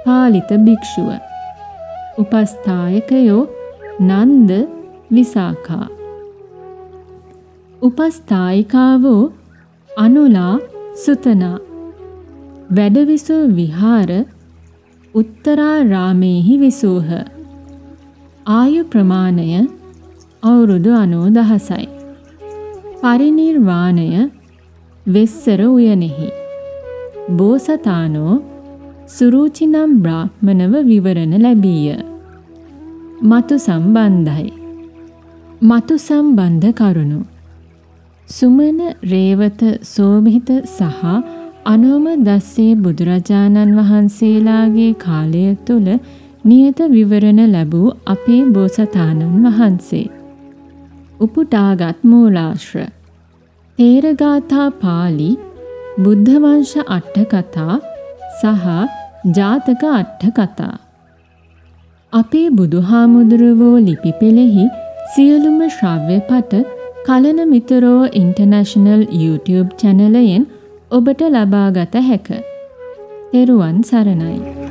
පාලිත භික්ෂුව. උපස්ථායකයෝ නන්ද විසාකා උපස්ථායිකාවෝ අනුලා සුතනා. වැඩවිසූ විහාර උත්තරාරාමේහි විසූහ. ආයු ප්‍රමාණය අවුරුදු අනෝ දහසයි. පරිනිර්වාණය වෙස්සර උයනෙහි. බෝසතානෝ සුරූචිනම් බ්‍රාහ්මණව විවරණ ලැබීය. මතු සම්බන්ධයි. මතු සම්බන්ධ කරුණු. සුමන රේවත සෝමිහිත සහ අනෝම දස්සේ බුදුරජාණන් වහන්සේලාගේ කාලය තුළ නියත විවරණ ලැබූ අපේ බෝසතාණන් වහන්සේ. උපුටාගත් මූලාශ්‍ර තේරගාථා පාලි බුද්ධවංශ අට්ඨකථා සහ ජාතක අට්ඨකථා අපේ බුදුහාමුදුරුවෝ ලිපි පෙළෙහි සියලුම ශ්‍රව්‍ය පට කලන මිතරෝ ඉන්ටර්නැෂනල් YouTube චැනලයෙන් ඔබට ලබාගත හැක. තෙරුවන් සරණයි.